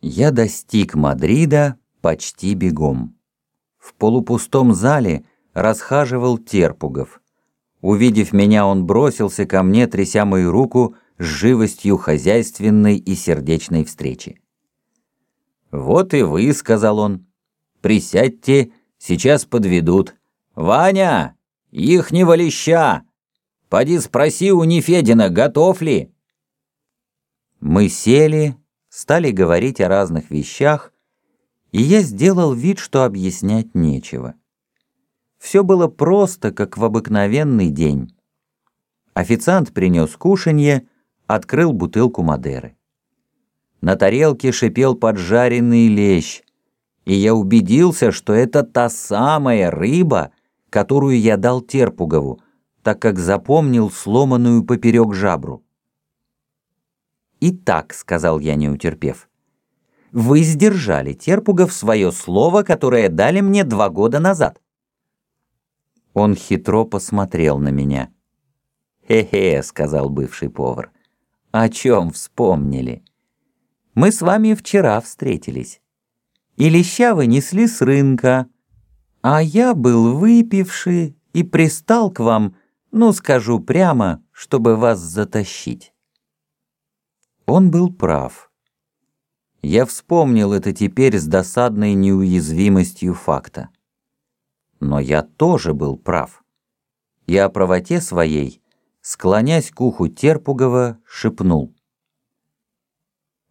Я достиг Мадрида почти бегом. В полупустом зале расхаживал Терпугов. Увидев меня, он бросился ко мне, тряся мою руку с живостью хозяйственной и сердечной встречи. «Вот и вы», — сказал он, — «присядьте, сейчас подведут. Ваня, ихнего леща! Поди спроси у Нефедина, готов ли?» Мы сели, стали говорить о разных вещах, и я сделал вид, что объяснять нечего. Все было просто, как в обыкновенный день. Официант принес кушанье, открыл бутылку Мадеры. На тарелке шипел поджаренный лещ, и я убедился, что это та самая рыба, которую я дал Терпугову, так как запомнил сломанную поперек жабру. «Итак», — сказал я, не утерпев, — «вы сдержали, Терпугов, свое слово, которое дали мне два года назад». Он хитро посмотрел на меня. «Хе-хе», — сказал бывший повар, — «о чем вспомнили? Мы с вами вчера встретились. И леща вы несли с рынка, а я был выпивший и пристал к вам, ну, скажу прямо, чтобы вас затащить». Он был прав. Я вспомнил это теперь с досадной неуязвимостью факта. Но я тоже был прав. И о правоте своей, склонясь к уху Терпугова, шепнул.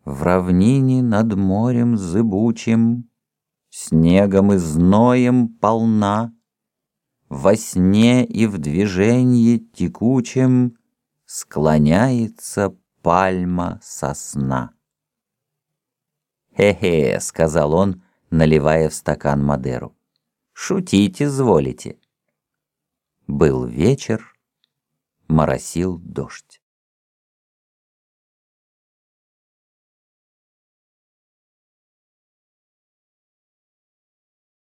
В равнине над морем зыбучим, Снегом и зноем полна, Во сне и в движении текучем Склоняется пальма сосна. «Хе-хе», — сказал он, наливая в стакан Мадеру. «Шутить изволите». Был вечер, моросил дождь.